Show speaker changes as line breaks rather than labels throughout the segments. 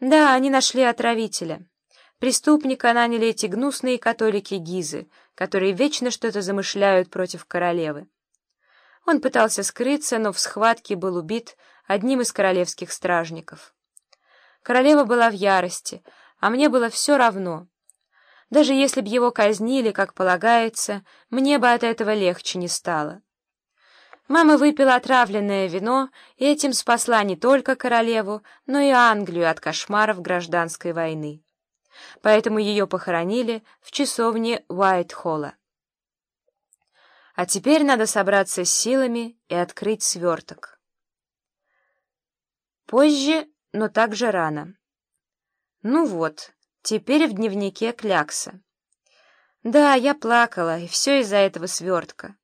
Да, они нашли отравителя. Преступника наняли эти гнусные католики Гизы, которые вечно что-то замышляют против королевы. Он пытался скрыться, но в схватке был убит одним из королевских стражников. Королева была в ярости, а мне было все равно. Даже если б его казнили, как полагается, мне бы от этого легче не стало. Мама выпила отравленное вино и этим спасла не только королеву, но и Англию от кошмаров гражданской войны. Поэтому ее похоронили в часовне Уайт-Холла. А теперь надо собраться с силами и открыть сверток. Позже, но также рано. Ну вот, теперь в дневнике клякса. Да, я плакала, и все из-за этого свертка.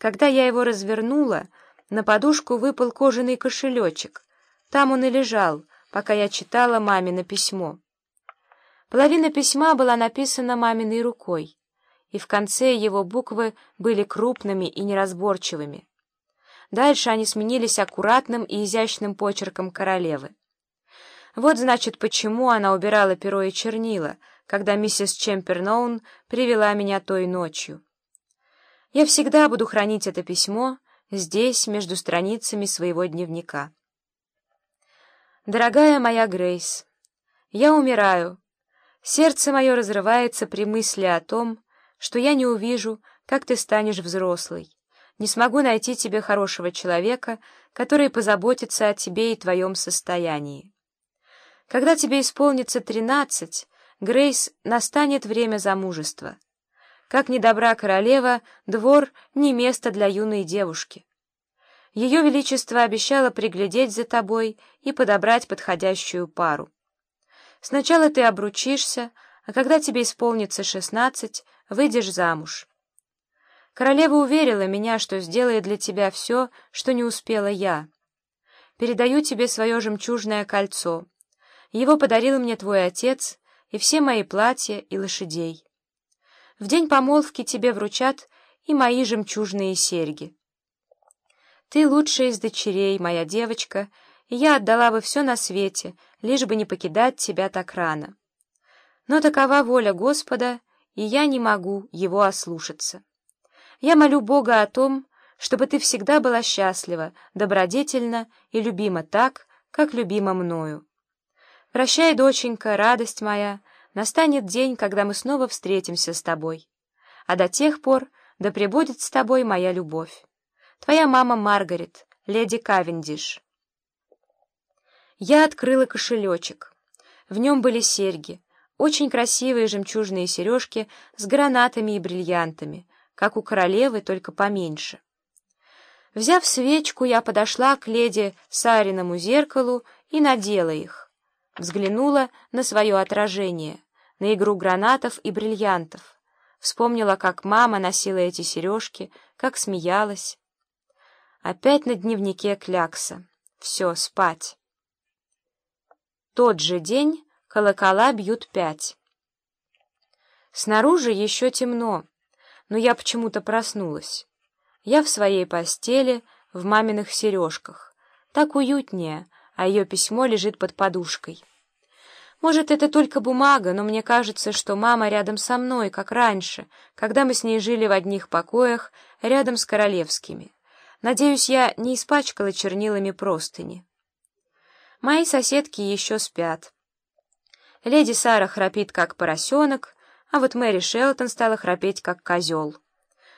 Когда я его развернула, на подушку выпал кожаный кошелечек. Там он и лежал, пока я читала мамино письмо. Половина письма была написана маминой рукой, и в конце его буквы были крупными и неразборчивыми. Дальше они сменились аккуратным и изящным почерком королевы. Вот, значит, почему она убирала перо и чернила, когда миссис Чемперноун привела меня той ночью. Я всегда буду хранить это письмо здесь, между страницами своего дневника. Дорогая моя Грейс, я умираю. Сердце мое разрывается при мысли о том, что я не увижу, как ты станешь взрослой, не смогу найти тебе хорошего человека, который позаботится о тебе и твоем состоянии. Когда тебе исполнится тринадцать, Грейс, настанет время замужества. Как недобра королева, двор — не место для юной девушки. Ее Величество обещало приглядеть за тобой и подобрать подходящую пару. Сначала ты обручишься, а когда тебе исполнится шестнадцать, выйдешь замуж. Королева уверила меня, что сделает для тебя все, что не успела я. Передаю тебе свое жемчужное кольцо. Его подарил мне твой отец и все мои платья и лошадей. В день помолвки тебе вручат и мои жемчужные серьги. Ты лучшая из дочерей, моя девочка, и я отдала бы все на свете, лишь бы не покидать тебя так рано. Но такова воля Господа, и я не могу его ослушаться. Я молю Бога о том, чтобы ты всегда была счастлива, добродетельна и любима так, как любима мною. Прощай, доченька, радость моя, настанет день, когда мы снова встретимся с тобой. А до тех пор да пребудет с тобой моя любовь. Твоя мама Маргарет, леди Кавендиш. Я открыла кошелечек. В нем были серьги, очень красивые жемчужные сережки с гранатами и бриллиантами, как у королевы, только поменьше. Взяв свечку, я подошла к леди Сариному зеркалу и надела их взглянула на свое отражение, на игру гранатов и бриллиантов, вспомнила, как мама носила эти сережки, как смеялась. Опять на дневнике клякса. Все, спать. Тот же день колокола бьют пять. Снаружи еще темно, но я почему-то проснулась. Я в своей постели, в маминых сережках. Так уютнее, а ее письмо лежит под подушкой. Может, это только бумага, но мне кажется, что мама рядом со мной, как раньше, когда мы с ней жили в одних покоях, рядом с королевскими. Надеюсь, я не испачкала чернилами простыни. Мои соседки еще спят. Леди Сара храпит, как поросенок, а вот Мэри Шелтон стала храпеть, как козел.